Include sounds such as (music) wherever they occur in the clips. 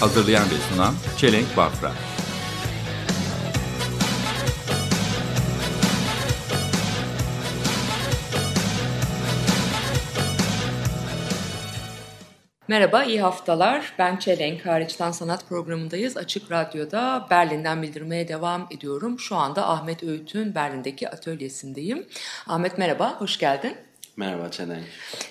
Hazırlayan ve sunan Çelenk Bafra Merhaba, iyi haftalar. Ben Çelenk, Hariçten Sanat programındayız. Açık Radyo'da Berlin'den bildirmeye devam ediyorum. Şu anda Ahmet Öğüt'ün Berlin'deki atölyesindeyim. Ahmet merhaba, hoş geldin. Merhaba Çelenk.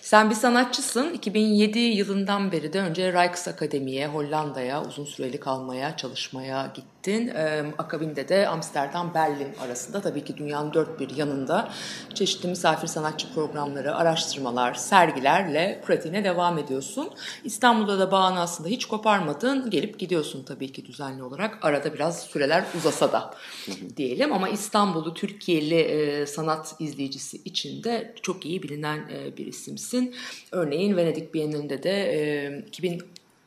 Sen bir sanatçısın. 2007 yılından beri de önce Rijksakademi'ye, Hollanda'ya uzun süreli kalmaya, çalışmaya gittin. Ee, akabinde de Amsterdam, Berlin arasında tabii ki dünyanın dört bir yanında çeşitli misafir sanatçı programları, araştırmalar, sergilerle pratiğine devam ediyorsun. İstanbul'da da bağını aslında hiç koparmadın. Gelip gidiyorsun tabii ki düzenli olarak. Arada biraz süreler uzasa da diyelim ama İstanbul'u Türkiye'li e, sanat izleyicisi için de çok iyi bilinen e, bir isimsin. Örneğin Venedik Bienalinde de e,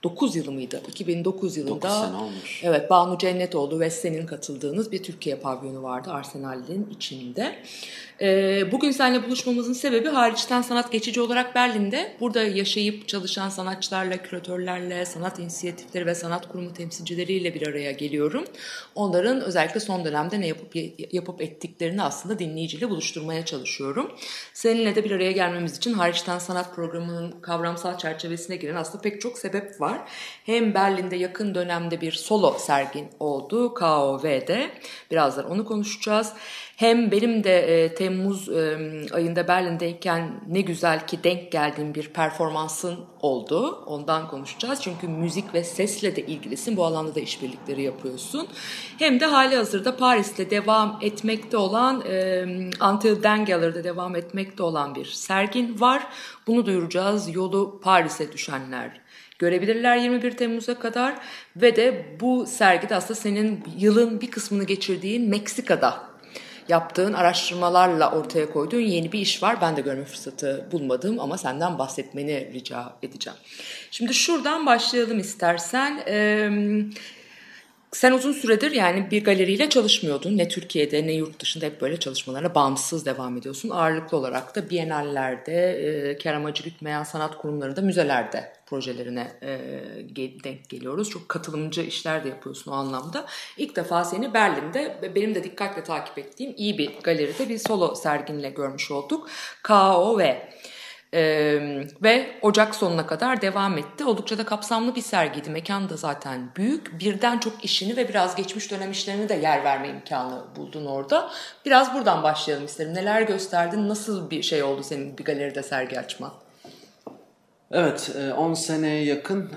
2009 yılı mıydı? 2009 yılında Dokuz sene olmuş. Evet Banu Cennetoğlu ve senin katıldığınız bir Türkiye pavyonu vardı Arsenal'in içinde. Ee, bugün seninle buluşmamızın sebebi hariçten sanat geçici olarak Berlin'de. Burada yaşayıp çalışan sanatçılarla, küratörlerle, sanat inisiyatifleri ve sanat kurumu temsilcileriyle bir araya geliyorum. Onların özellikle son dönemde ne yapıp yapıp ettiklerini aslında dinleyiciyle buluşturmaya çalışıyorum. Seninle de bir araya gelmemiz için hariçten sanat programının kavramsal çerçevesine giren aslında pek çok sebep var. Hem Berlin'de yakın dönemde bir solo sergin oldu KOV'de. Birazdan onu konuşacağız. Hem benim de e, Temmuz e, ayında Berlin'deyken ne güzel ki denk geldiğim bir performansın oldu. Ondan konuşacağız. Çünkü müzik ve sesle de ilgilisin. Bu alanda da işbirlikleri yapıyorsun. Hem de hali hazırda Paris'te devam etmekte olan e, Until Dangeller'da devam etmekte olan bir sergin var. Bunu duyuracağız. Yolu Paris'e düşenler görebilirler 21 Temmuz'a kadar ve de bu sergide aslında senin yılın bir kısmını geçirdiğin Meksika'da yaptığın araştırmalarla ortaya koyduğun yeni bir iş var. Ben de görme fırsatı bulmadım ama senden bahsetmeni rica edeceğim. Şimdi şuradan başlayalım istersen. Ee, sen uzun süredir yani bir galeriyle çalışmıyordun. Ne Türkiye'de ne yurt dışında hep böyle çalışmalarına bağımsız devam ediyorsun. Ağırlıklı olarak da bienallerde, e, kar amacı sanat kurumlarında, müzelerde projelerine e, denk geliyoruz. Çok katılımcı işler de yapıyorsun o anlamda. İlk defa seni Berlin'de benim de dikkatle takip ettiğim iyi bir galeride bir solo serginle görmüş olduk. KOV. Ee, ve Ocak sonuna kadar devam etti. Oldukça da kapsamlı bir sergiydi. Mekan da zaten büyük. Birden çok işini ve biraz geçmiş dönem işlerini de yer verme imkanı buldun orada. Biraz buradan başlayalım isterim. Neler gösterdin? Nasıl bir şey oldu senin bir galeride sergi açman? Evet, e, 10 seneye yakın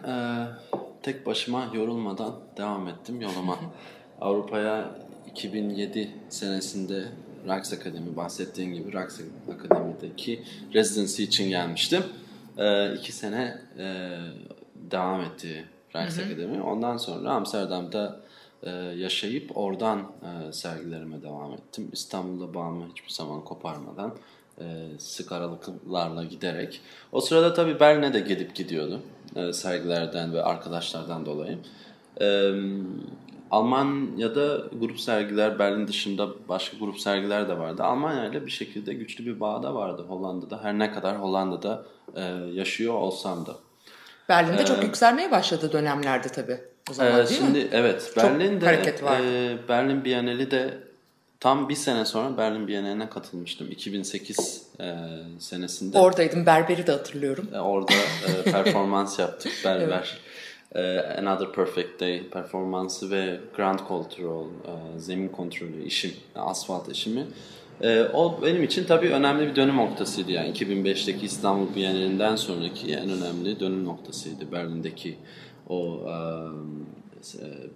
tek başıma yorulmadan devam ettim yoluma. (laughs) Avrupa'ya 2007 senesinde Rijksakademi bahsettiğin gibi Rijksakademi'deki residency için gelmiştim. E, iki sene e, devam etti Rijksakademi. Ondan sonra Amsterdam'da e, yaşayıp oradan e, sergilerime devam ettim. İstanbul'da bağımı hiçbir zaman koparmadan e, sık aralıklarla giderek. O sırada tabii Berlin'e de gidip gidiyordum e, sergilerden ve arkadaşlardan dolayı. E, Almanya'da grup sergiler, Berlin dışında başka grup sergiler de vardı. Almanya ile bir şekilde güçlü bir bağ da vardı Hollanda'da. Her ne kadar Hollanda'da e, yaşıyor olsam da. Berlin'de çok yükselmeye başladı dönemlerde tabii. O zaman Ee, değil şimdi mi? evet Çok Berlin'de hareket vardı. e, Berlin Bienali de tam bir sene sonra Berlin Bienali'ne katılmıştım 2008 e, senesinde. Oradaydım. Berber'i de hatırlıyorum. E, Orada e, performans yaptık (laughs) berber. E, Another Perfect Day performansı ve Ground Control, e, zemin kontrolü işim, asfalt işimi. E, o benim için tabii önemli bir dönüm noktasıydı yani 2005'teki İstanbul Bienalinden sonraki en önemli dönüm noktasıydı Berlin'deki o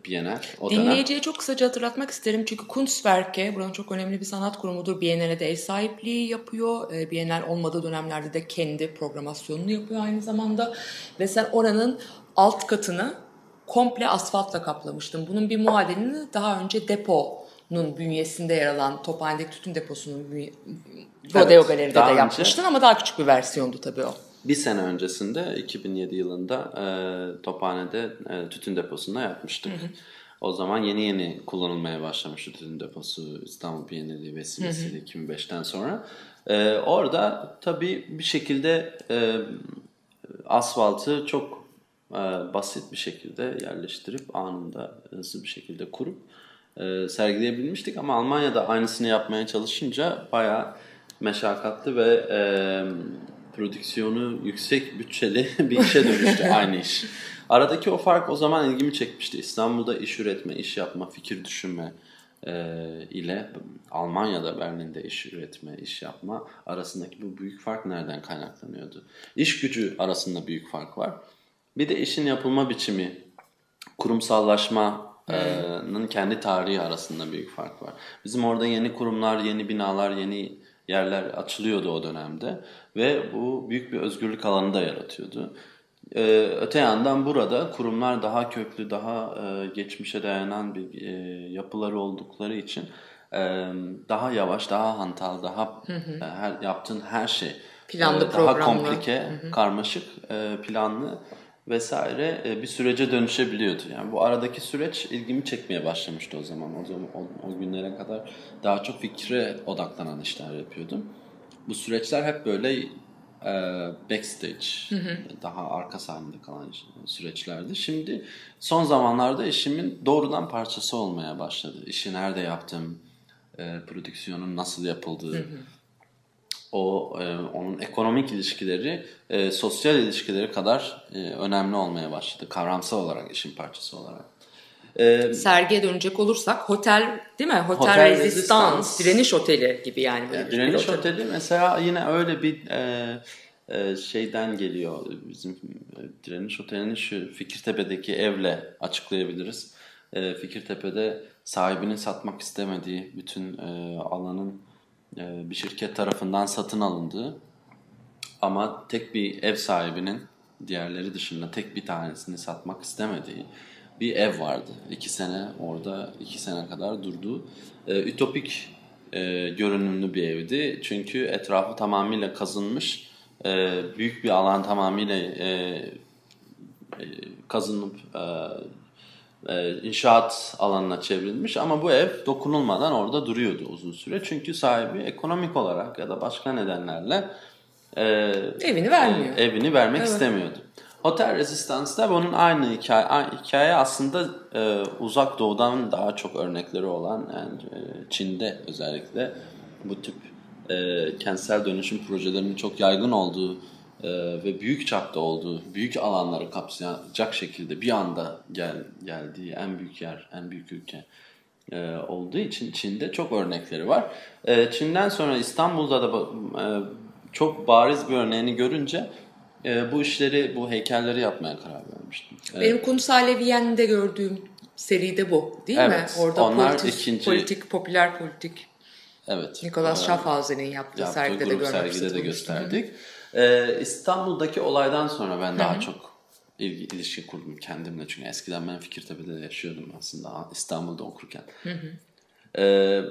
Bienal. O. Dinleyiciye çok kısaca hatırlatmak isterim çünkü Kunstwerke buranın çok önemli bir sanat kurumudur. Biennale de ev sahipliği yapıyor. Biennale olmadığı dönemlerde de kendi programasyonunu yapıyor aynı zamanda. Ve sen oranın alt katını komple asfaltla kaplamıştım. Bunun bir muadilini daha önce deponun bünyesinde yer alan Tophane'deki tütün deposunun bünye- Rodeo Galeri'de daha de önce- yapmıştın ama daha küçük bir versiyondu tabii o. Bir sene öncesinde 2007 yılında e, Tophane'de e, tütün deposunda yapmıştık. O zaman yeni yeni kullanılmaya başlamıştı tütün deposu İstanbul Bienali vesilesiyle 2005'ten sonra. E, orada tabii bir şekilde e, asfaltı çok basit bir şekilde yerleştirip anında hızlı bir şekilde kurup e, sergileyebilmiştik. Ama Almanya'da aynısını yapmaya çalışınca bayağı meşakkatli ve e, prodüksiyonu yüksek bütçeli (laughs) bir işe dönüştü aynı iş. Aradaki o fark o zaman ilgimi çekmişti. İstanbul'da iş üretme, iş yapma, fikir düşünme e, ile Almanya'da Berlin'de iş üretme, iş yapma arasındaki bu büyük fark nereden kaynaklanıyordu? İş gücü arasında büyük fark var. Bir de işin yapılma biçimi, kurumsallaşmanın kendi tarihi arasında büyük fark var. Bizim orada yeni kurumlar, yeni binalar, yeni yerler açılıyordu o dönemde ve bu büyük bir özgürlük alanı da yaratıyordu. Ee, öte yandan burada kurumlar daha köklü, daha e, geçmişe dayanan bir e, yapıları oldukları için e, daha yavaş, daha hantal, daha her yaptığın her şey Planlı, e, daha programlı. komplike, karmaşık, e, planlı vesaire e, bir sürece dönüşebiliyordu. Yani bu aradaki süreç ilgimi çekmeye başlamıştı o zaman. O zaman o, o günlere kadar daha çok fikre odaklanan işler yapıyordum. Bu süreçler hep böyle e, backstage, daha arka sahnede kalan süreçlerdi. Şimdi son zamanlarda işimin doğrudan parçası olmaya başladı. İşi nerede yaptım, e, prodüksiyonun nasıl yapıldığı, o e, onun ekonomik ilişkileri e, sosyal ilişkileri kadar e, önemli olmaya başladı. Kavramsal olarak işin parçası olarak. E, Sergiye dönecek olursak otel değil mi? Hotel, Hotel Resistance, Resistance. direniş oteli gibi yani. böyle bir Direniş otel. Oteli mesela yine öyle bir e, e, şeyden geliyor. Bizim e, Direniş Oteli'ni şu Fikirtepe'deki evle açıklayabiliriz. E, Fikirtepe'de sahibinin satmak istemediği bütün e, alanın e, bir şirket tarafından satın alındığı ama tek bir ev sahibinin diğerleri dışında tek bir tanesini satmak istemediği bir ev vardı. İki sene orada iki sene kadar durdu. Ee, ütopik e, görünümlü bir evdi. Çünkü etrafı tamamıyla kazınmış. e, büyük bir alan tamamıyla e, kazınıp inşaat alanına çevrilmiş ama bu ev dokunulmadan orada duruyordu uzun süre. Çünkü sahibi ekonomik olarak ya da başka nedenlerle e, Evini vermiyor. e, evini vermek Evet. istemiyordu. Hotel Resistance'da bunun aynı hikaye, aynı hikaye aslında e, uzak doğudan daha çok örnekleri olan yani e, Çin'de özellikle bu tip e, kentsel dönüşüm projelerinin çok yaygın olduğu e, ve büyük çapta olduğu, büyük alanları kapsayacak şekilde bir anda gel, geldiği en büyük yer, en büyük ülke e, olduğu için Çin'de çok örnekleri var. E, Çin'den sonra İstanbul'da da e, çok bariz bir örneğini görünce e, bu işleri, bu heykelleri yapmaya karar vermiştim. E, Benim Kunus Aleviyen'de gördüğüm seride bu değil Evet, mi? Orada onlar politik, ikinci- politik, popüler politik. evet. Nicolas E, Schaffhauser'in yaptığı yaptığı sergide de görmek sergide de gösterdik. Ee, İstanbul'daki olaydan sonra ben daha çok ilgi, ilişki kurdum kendimle. Çünkü eskiden ben Fikirtepe'de de yaşıyordum aslında İstanbul'da okurken. Ee,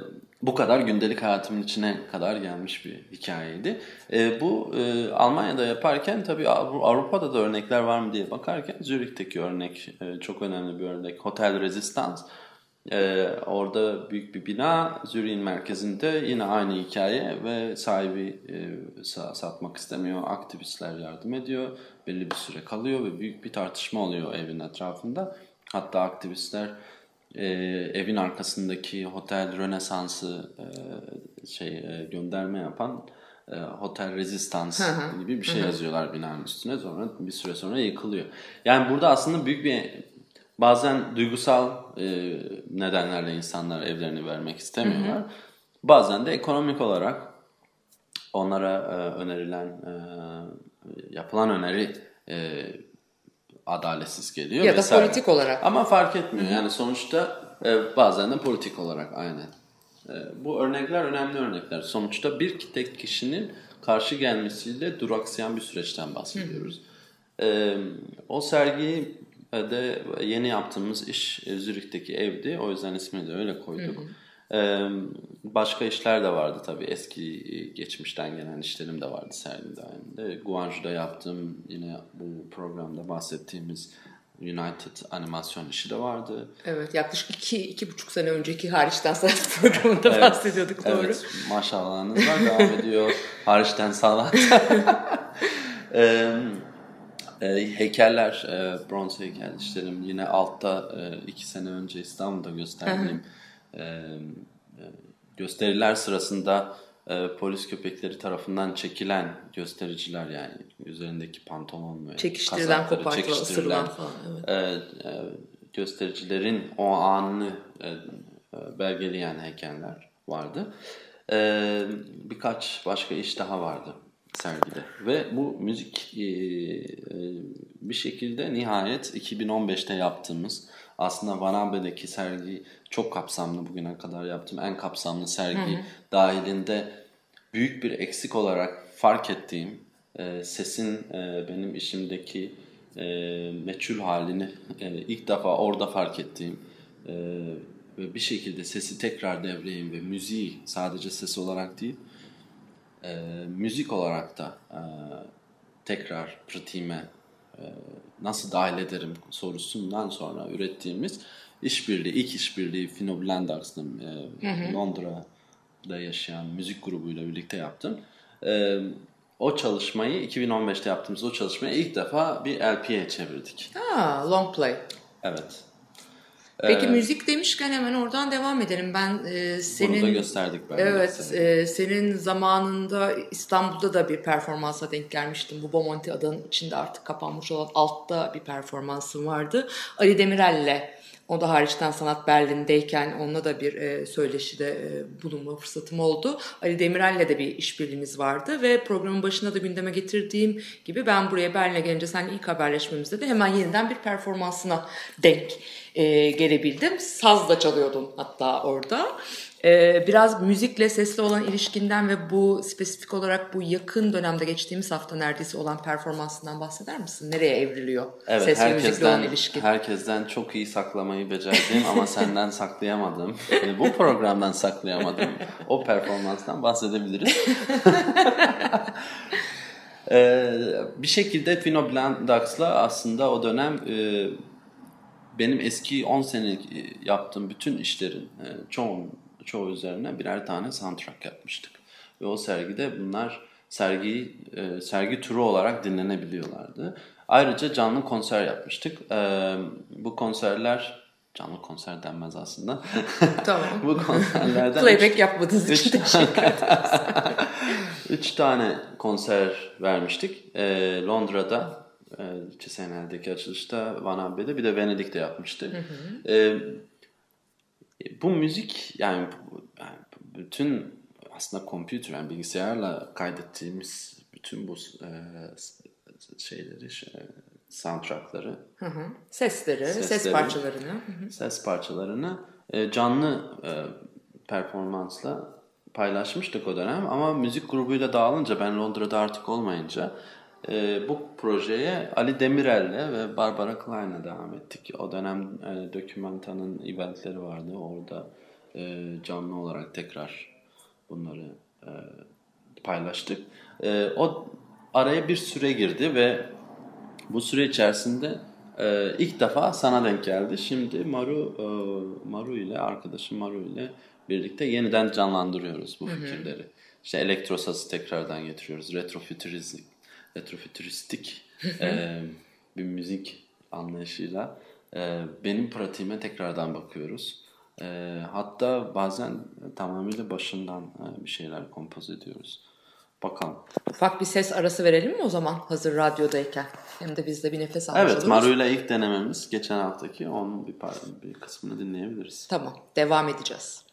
bu kadar gündelik hayatımın içine kadar gelmiş bir hikayeydi. Ee, bu e, Almanya'da yaparken tabii Avru- Avrupa'da da örnekler var mı diye bakarken Zürih'teki örnek e, çok önemli bir örnek. Hotel Resistance. Ee, orada büyük bir bina Zürih'in merkezinde yine aynı hikaye ve sahibi e, sa- satmak istemiyor. Aktivistler yardım ediyor. Belli bir süre kalıyor ve büyük bir tartışma oluyor evin etrafında. Hatta aktivistler e, evin arkasındaki Hotel Rönesans'ı e, şey e, gönderme yapan e, Hotel Resistance gibi bir şey yazıyorlar binanın üstüne sonra bir süre sonra yıkılıyor. Yani burada aslında büyük bir bazen duygusal e, nedenlerle insanlar evlerini vermek istemiyorlar. Bazen de ekonomik olarak onlara e, önerilen e, yapılan öneri e, adaletsiz geliyor. Ya da vesaire. politik olarak. Ama fark etmiyor. Yani sonuçta e, bazen de politik olarak aynen. E, bu örnekler önemli örnekler. Sonuçta bir tek kişinin karşı gelmesiyle duraksayan bir süreçten bahsediyoruz. E, o sergiyi de yeni yaptığımız iş e, Zürih'teki evdi. O yüzden ismini de öyle koyduk. Ee, başka işler de vardı tabii. Eski e, geçmişten gelen işlerim de vardı sergide halinde. Guangzhou'da yaptığım yine bu programda bahsettiğimiz United animasyon işi de vardı. Evet yaklaşık iki, iki buçuk sene önceki hariçten sanat (laughs) programında bahsediyorduk doğru. Evet, maşallahınız var devam ediyor. (laughs) Hariçten sanat. (laughs) Ee, e, heykeller, e, bronz heykel işlerim yine altta e, iki sene önce İstanbul'da gösterdiğim e, e, gösteriler sırasında e, polis köpekleri tarafından çekilen göstericiler yani üzerindeki pantolon ve Çekiştirilen, kopartılan, ısırılan falan, evet. e, e, göstericilerin o anını e, e, belgeleyen heykeller vardı. E, birkaç başka iş daha vardı sergide. Ve bu müzik e, e, bir şekilde nihayet 2015'te yaptığımız aslında Vanabe'deki sergi çok kapsamlı bugüne kadar yaptığım en kapsamlı sergi dahilinde büyük bir eksik olarak fark ettiğim e, sesin e, benim işimdeki e, meçhul halini e, ilk defa orada fark ettiğim e, ve bir şekilde sesi tekrar devreyim ve müziği sadece ses olarak değil e, müzik olarak da e, tekrar pratiğime e, nasıl dahil ederim sorusundan sonra ürettiğimiz işbirliği, ilk işbirliği Fino Blendax'la e, Londra'da yaşayan müzik grubuyla birlikte yaptım. E, o çalışmayı 2015'te yaptığımız o çalışmayı ilk defa bir LP'ye çevirdik. Ha, long play. Evet. Peki müzik demişken hemen oradan devam edelim. Ben e, senin Bunu da gösterdik ben. Evet, e, senin zamanında İstanbul'da da bir performansa denk gelmiştim. Bu Bomonti adanın içinde artık kapanmış olan altta bir performansın vardı. Ali Demirel'le o da hariçten sanat Berlin'deyken onunla da bir e, söyleşide e, bulunma fırsatım oldu. Ali Demirel'le de bir işbirliğimiz vardı ve programın başında da gündeme getirdiğim gibi ben buraya Berlin'e gelince seninle ilk haberleşmemizde de hemen yeniden bir performansına denk e, gelebildim. Saz da çalıyordun hatta orada. E, biraz müzikle sesle olan ilişkinden ve bu spesifik olarak bu yakın dönemde geçtiğimiz hafta neredeyse olan performansından bahseder misin? Nereye evriliyor Evet, ses ve müzikle olan ilişki? herkesten çok iyi saklamayı becerdiğim ama senden saklayamadığım, ve bu programdan saklayamadığım o performanstan bahsedebiliriz. (laughs) Ee, bir şekilde Fino Blandax'la aslında o dönem e, benim eski 10 senelik yaptığım bütün işlerin e, çoğu, çoğu üzerine birer tane soundtrack yapmıştık. Ve o sergide bunlar sergi e, sergi turu olarak dinlenebiliyorlardı. Ayrıca canlı konser yapmıştık. E, bu konserler canlı konser denmez aslında. (laughs) Tamam. bu konserlerden Playback yapmadığınız için üç- teşekkür ederim. (laughs) Üç tane konser vermiştik. Ee, Londra'da, e, Çesenel'deki açılışta, Van Abbe'de bir de Venedik'te yapmıştık. Ee, bu müzik yani, yani bütün aslında computer yani bilgisayarla kaydettiğimiz bütün bu e, şeyleri, şey, soundtrackları Hı hı. Sesleri, ses Sesleri. parçalarını. Hı hı. ses parçalarını e, canlı e, performansla paylaşmıştık o dönem ama müzik grubuyla dağılınca ben Londra'da artık olmayınca e, bu projeye Ali Demirel'le ve Barbara Klein'le devam ettik. O dönem e, Documanta'nın eventleri vardı. Orada e, canlı olarak tekrar bunları e, paylaştık. E, o araya bir süre girdi ve bu süre içerisinde e, ilk defa sana denk geldi. Şimdi Maru e, Maru ile arkadaşım Maru ile birlikte yeniden canlandırıyoruz bu fikirleri. İşte elektrosası tekrardan getiriyoruz. Retrofütüristik, retrofütüristik e, bir müzik anlayışıyla e, benim pratiğime tekrardan bakıyoruz. E, hatta bazen tamamıyla başından e, bir şeyler kompoz ediyoruz. Bakalım. Ufak bir ses arası verelim mi o zaman hazır radyodayken? Hem de biz de bir nefes almış Evet, oluruz. Maru'yla ilk denememiz geçen haftaki onun bir, bir kısmını dinleyebiliriz. Tamam, devam edeceğiz.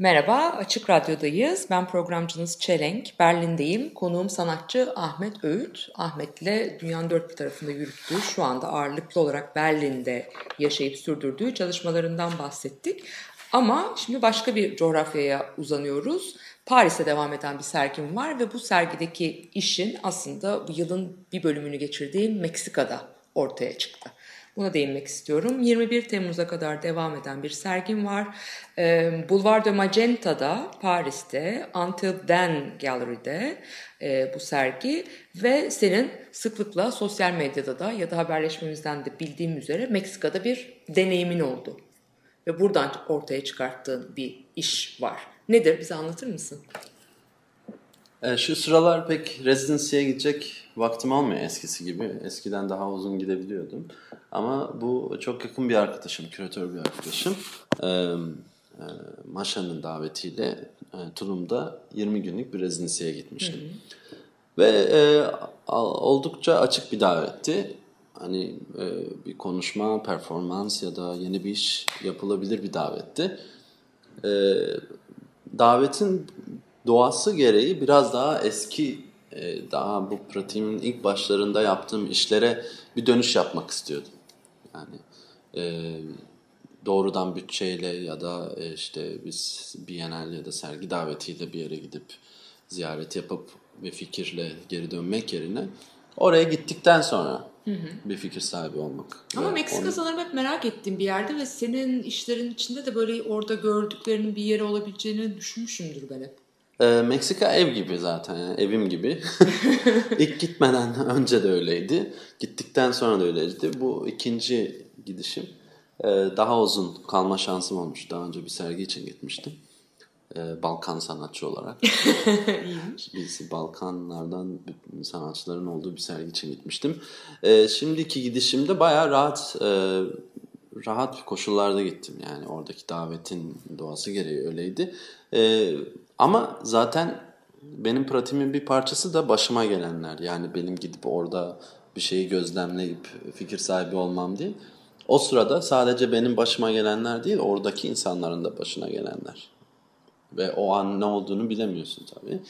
Merhaba, Açık Radyo'dayız. Ben programcınız Çelenk, Berlin'deyim. Konuğum sanatçı Ahmet Öğüt. Ahmet'le dünyanın dört bir tarafında yürüttüğü, şu anda ağırlıklı olarak Berlin'de yaşayıp sürdürdüğü çalışmalarından bahsettik. Ama şimdi başka bir coğrafyaya uzanıyoruz. Paris'te devam eden bir sergim var ve bu sergideki işin aslında bu yılın bir bölümünü geçirdiği Meksika'da ortaya çıktı. Buna değinmek istiyorum. 21 Temmuz'a kadar devam eden bir sergim var. Boulevard de Magenta'da, Paris'te, Until Then Gallery'de bu sergi ve senin sıklıkla sosyal medyada da ya da haberleşmemizden de bildiğim üzere Meksika'da bir deneyimin oldu. Ve buradan ortaya çıkarttığın bir iş var. Nedir? Bize anlatır mısın? Şu sıralar pek residency'ye gidecek vaktim olmuyor eskisi gibi. Eskiden daha uzun gidebiliyordum. Ama bu çok yakın bir arkadaşım, küratör bir arkadaşım. E, e, Maşa'nın davetiyle e, Tulum'da 20 günlük bir residency'ye gitmiştim. Ve e, oldukça açık bir davetti. Hani e, bir konuşma, performans ya da yeni bir iş yapılabilir bir davetti. E, davetin doğası gereği biraz daha eski, daha bu pratiğimin ilk başlarında yaptığım işlere bir dönüş yapmak istiyordum. Yani e, doğrudan bütçeyle ya da e, işte biz Bienal ya da sergi davetiyle bir yere gidip ziyaret yapıp ve fikirle geri dönmek yerine oraya gittikten sonra bir fikir sahibi olmak. Ama Ve Meksika onu- sanırım hep merak ettiğim bir yerde ve senin işlerin içinde de böyle orada gördüklerinin bir yeri olabileceğini düşünmüşümdür ben hep. Ee, Meksika ev gibi zaten yani evim gibi. (laughs) İlk gitmeden önce de öyleydi. Gittikten sonra da öyleydi. Bu ikinci gidişim. Ee, daha uzun kalma şansım olmuş. Daha önce bir sergi için gitmiştim. Ee, Balkan sanatçı olarak. (laughs) Biz Balkanlardan sanatçıların olduğu bir sergi için gitmiştim. Ee, şimdiki gidişimde bayağı rahat e, rahat koşullarda gittim. Yani oradaki davetin doğası gereği öyleydi. Ee, ama zaten benim pratiğimin bir parçası da başıma gelenler. Yani benim gidip orada bir şeyi gözlemleyip fikir sahibi olmam değil. o sırada sadece benim başıma gelenler değil, oradaki insanların da başına gelenler. Ve o an ne olduğunu bilemiyorsun tabii.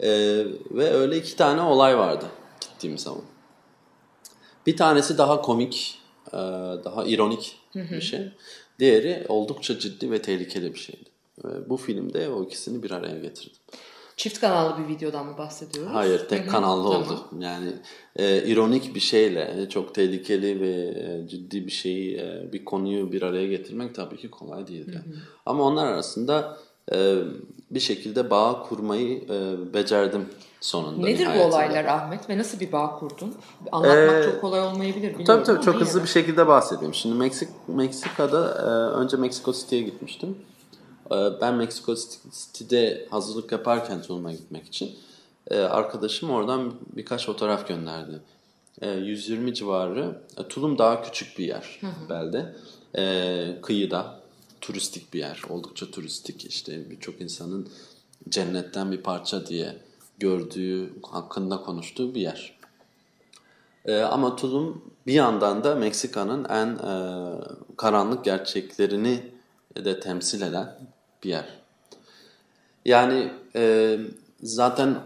Ee, ve öyle iki tane olay vardı gittiğim zaman. Bir tanesi daha komik, e, daha ironik bir şey. Diğeri oldukça ciddi ve tehlikeli bir şeydi. Ve bu filmde o ikisini bir araya getirdim. Çift kanallı bir videodan mı bahsediyoruz? Hayır, tek kanallı Tamam. oldu. Yani e, ironik bir şeyle e, çok tehlikeli ve e, ciddi bir şeyi, e, bir konuyu bir araya getirmek tabii ki kolay değil. yani. Ama onlar arasında e, bir şekilde bağ kurmayı e, becerdim sonunda. Nedir bu nihayetinde. olaylar Ahmet ve nasıl bir bağ kurdun? Anlatmak Ee, çok kolay olmayabilir Tabii tabii çok hızlı bir şekilde bahsedeyim. Şimdi Meksik Meksika'da e, önce Meksiko City'ye gitmiştim. E, ben Meksiko City'de hazırlık yaparken Tulum'a gitmek için e, arkadaşım oradan birkaç fotoğraf gönderdi. E, 120 civarı. E, Tulum daha küçük bir yer belde. E, kıyıda turistik bir yer. Oldukça turistik işte birçok insanın cennetten bir parça diye gördüğü, hakkında konuştuğu bir yer. Ee, ama Tulum bir yandan da Meksika'nın en e, karanlık gerçeklerini de temsil eden bir yer. Yani e, zaten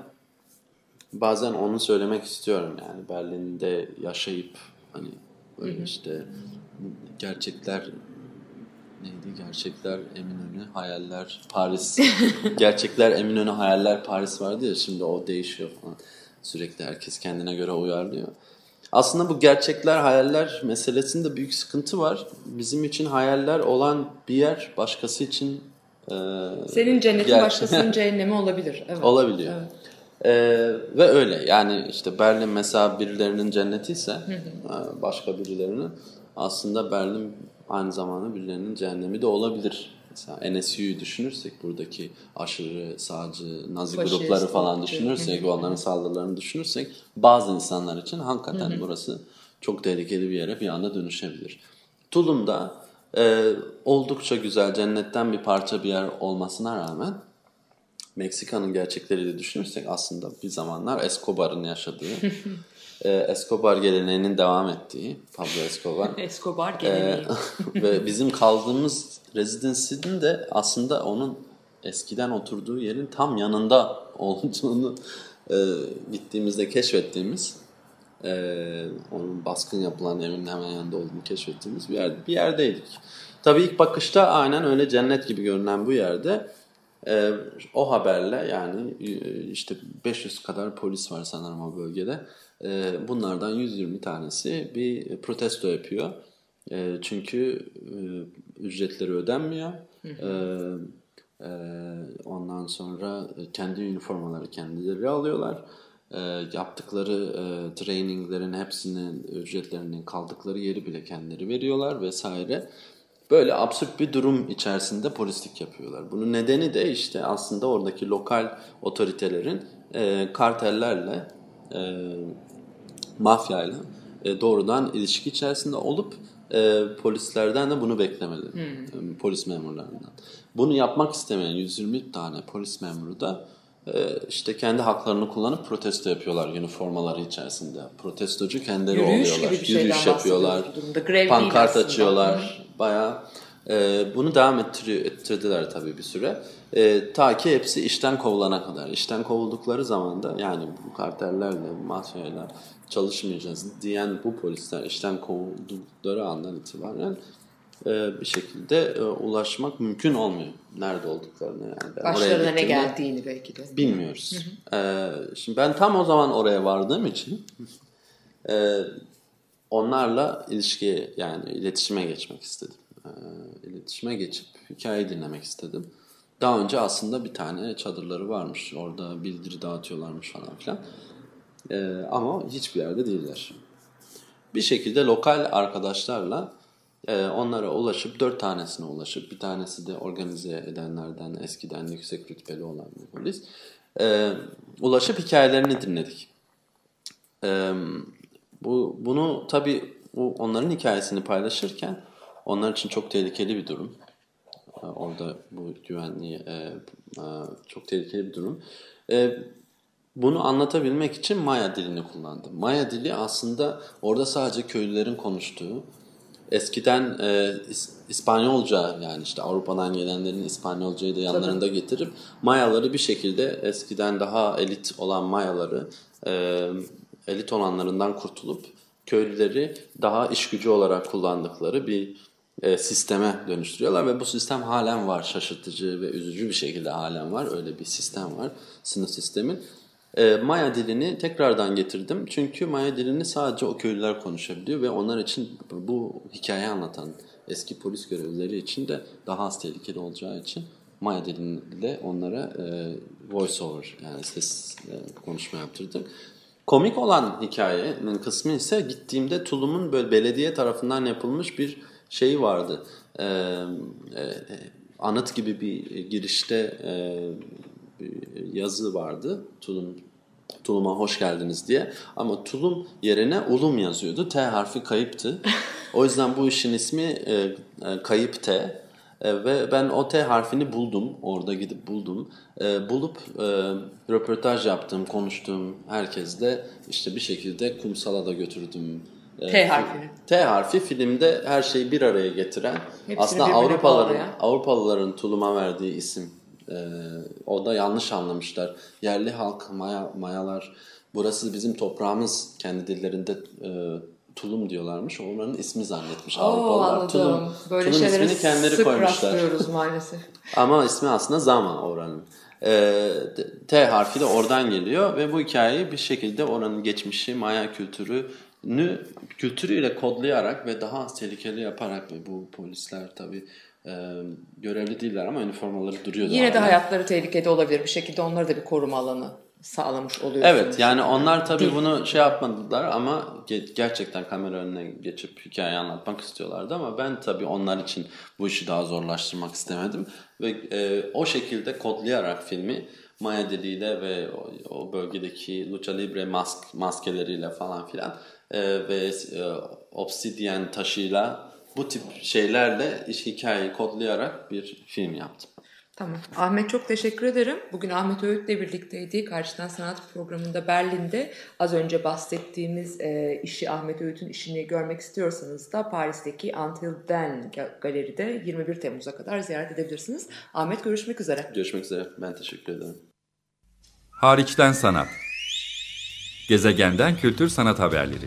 bazen onu söylemek istiyorum yani Berlin'de yaşayıp hani böyle işte gerçekler neydi gerçekler Eminönü hayaller Paris (laughs) gerçekler Eminönü hayaller Paris vardı ya şimdi o değişiyor falan sürekli herkes kendine göre uyarlıyor. Aslında bu gerçekler hayaller meselesinde büyük sıkıntı var. Bizim için hayaller olan bir yer başkası için e, Senin cennetin Gel- başkasının (laughs) cehennemi olabilir. Evet. olabiliyor. Evet. Ee, ve öyle yani işte Berlin mesela birilerinin cenneti ise e, başka birilerinin aslında Berlin aynı zamanda birilerinin cehennemi de olabilir. Mesela NSU'yu düşünürsek buradaki aşırı sağcı Nazi Faşist, grupları falan düşünürsek onların saldırılarını düşünürsek bazı insanlar için hakikaten burası çok tehlikeli bir yere bir anda dönüşebilir. Tulum'da e, oldukça güzel cennetten bir parça bir yer olmasına rağmen Meksika'nın gerçekleriyle düşünürsek aslında bir zamanlar Escobar'ın yaşadığı, (laughs) e, Escobar geleneğinin devam ettiği, Pablo Escobar (laughs) Escobar e, geleneği. (laughs) ve bizim kaldığımız residency'nin de aslında onun eskiden oturduğu yerin tam yanında olduğunu e, gittiğimizde keşfettiğimiz, e, onun baskın yapılan evin hemen yanında olduğunu keşfettiğimiz bir, yer, bir yerdeydik. Tabii ilk bakışta aynen öyle cennet gibi görünen bu yerde e, o haberle yani e, işte 500 kadar polis var sanırım o bölgede. E, bunlardan 120 tanesi bir protesto yapıyor. E, çünkü e, ücretleri ödenmiyor. E, e, ondan sonra kendi üniformaları kendileri alıyorlar. E, yaptıkları e, traininglerin hepsinin ücretlerinin kaldıkları yeri bile kendileri veriyorlar vesaire. Böyle absürt bir durum içerisinde polislik yapıyorlar. Bunun nedeni de işte aslında oradaki lokal otoritelerin e, kartellerle, e, mafyayla e, doğrudan ilişki içerisinde olup e, polislerden de bunu beklemeleri. e, Polis memurlarından. Bunu yapmak istemeyen 120 tane polis memuru da işte kendi haklarını kullanıp protesto yapıyorlar üniformaları içerisinde. Protestocu kendileri Yürüyüş oluyorlar. gibi bir Yürüyüş yapıyorlar. Pankart açıyorlar. Bayağı e, bunu devam ettiriyor, ettirdiler tabii bir süre. E, ta ki hepsi işten kovulana kadar. İşten kovuldukları zaman da yani bu kartellerle, mafyayla çalışmayacağız diyen bu polisler işten kovuldukları andan itibaren e, bir şekilde e, ulaşmak mümkün olmuyor. Nerede olduklarını yani. Ben Başlarına ne geldiğini belki de. Bilmiyoruz. Ee, şimdi ben tam o zaman oraya vardığım için e, onlarla ilişkiye yani iletişime geçmek istedim. Ee, iletişime geçip hikaye dinlemek istedim. Daha önce aslında bir tane çadırları varmış. Orada bildiri dağıtıyorlarmış falan filan. Ama hiçbir yerde değiller. Bir şekilde lokal arkadaşlarla e, onlara ulaşıp dört tanesine ulaşıp bir tanesi de organize edenlerden eskiden yüksek rütbeli olan bir polis e, ulaşıp hikayelerini dinledik. E, bu bunu tabii bu onların hikayesini paylaşırken onlar için çok tehlikeli bir durum. E, Orada bu güvenliği e, e, çok tehlikeli bir durum. E, bunu anlatabilmek için Maya dilini kullandım. Maya dili aslında orada sadece köylülerin konuştuğu eskiden e, İs- İspanyolca yani işte Avrupa'dan gelenlerin İspanyolcayı da yanlarında getirip Mayaları bir şekilde eskiden daha elit olan Mayaları e, elit olanlarından kurtulup köylüleri daha iş gücü olarak kullandıkları bir e, sisteme dönüştürüyorlar ve bu sistem halen var. Şaşırtıcı ve üzücü bir şekilde halen var. Öyle bir sistem var sınıf sistemin. E, Maya dilini tekrardan getirdim. Çünkü Maya dilini sadece o köylüler konuşabiliyor ve onlar için bu hikayeyi anlatan eski polis görevlileri için de daha az tehlikeli olacağı için Maya diliyle onlara e, voice over yani ses e, konuşma yaptırdık. Komik olan hikayenin kısmı ise gittiğimde Tulum'un böyle belediye tarafından yapılmış bir şeyi vardı. Ee, e, anıt gibi bir girişte e, yazı vardı. Tulum Tulum'a hoş geldiniz diye. Ama Tulum yerine Ulum yazıyordu. T harfi kayıptı. (laughs) O yüzden bu işin ismi e, e, Kayıp T. E, ve ben o T harfini buldum. Orada gidip buldum. E, bulup e, röportaj yaptım, konuştum. Herkesle işte bir şekilde kumsala da götürdüm. E, T harfini. T harfi filmde her şeyi bir araya getiren Hepsini aslında Avrupalıların. Avrupalıların tuluma verdiği isim. Ee, o da yanlış anlamışlar. Yerli halk, Maya, Mayalar, burası bizim toprağımız kendi dillerinde e, tulum diyorlarmış. Onların ismi zannetmiş Oo, Avrupalılar. anladım. Tulum, Böyle tulum ismini kendileri sık koymuşlar. maalesef. (laughs) Ama ismi aslında Zama oranın. Ee, T harfi de oradan geliyor ve bu hikayeyi bir şekilde oranın geçmişi, Maya kültürünü kültürüyle kodlayarak ve daha tehlikeli yaparak ve bu polisler tabii e, görevli değiller ama üniformaları duruyor. Yine de hayatları tehlikede olabilir. Bir şekilde onlara da bir koruma alanı sağlamış oluyorsunuz. Evet yani onlar tabii bunu şey yapmadılar ama ge- gerçekten kamera önüne geçip hikaye anlatmak istiyorlardı ama ben tabii onlar için bu işi daha zorlaştırmak istemedim ve e, o şekilde kodlayarak filmi Maya diliyle ve o, o bölgedeki lucha libre mask, maskeleriyle falan filan e, ve e, obsidian taşıyla bu tip şeylerle iş hikayeyi kodlayarak bir film yaptım. Tamam. Ahmet çok teşekkür ederim. Bugün Ahmet Öğüt'le birlikteydik. Karşıdan Sanat programında Berlin'de az önce bahsettiğimiz e, işi Ahmet Öğüt'ün işini görmek istiyorsanız da Paris'teki Until Then ga- galeride 21 Temmuz'a kadar ziyaret edebilirsiniz. Ahmet görüşmek üzere. Görüşmek üzere. Ben teşekkür ederim. Hariçten sanat. Gezegenden kültür sanat haberleri.